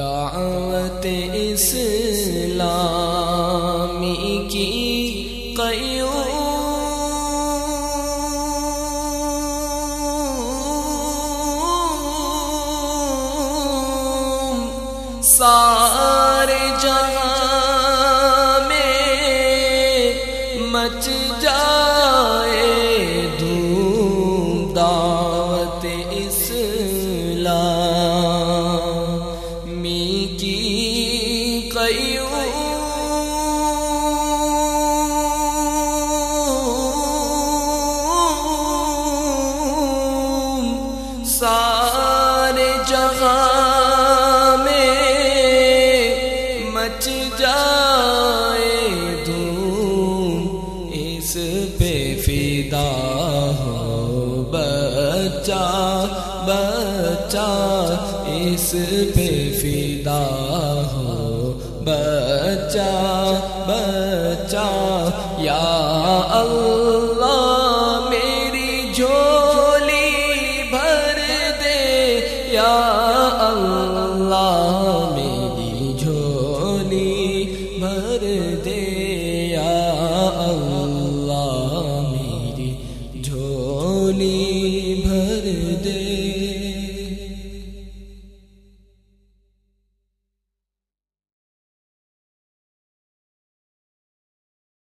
دعوت اسلامی کی قیوم۔ سارے جہاں میں مچ جائے دھوم دعوت اسلامی سارے جہاں میں مچ جائے دھوم، اس پہ فدا ہو بچہ بچہ، اس پہ فدا ہو بچہ بچہ، یا اللہ یا اللہ میری جھولی بھر دے یا اللہ میری جھولی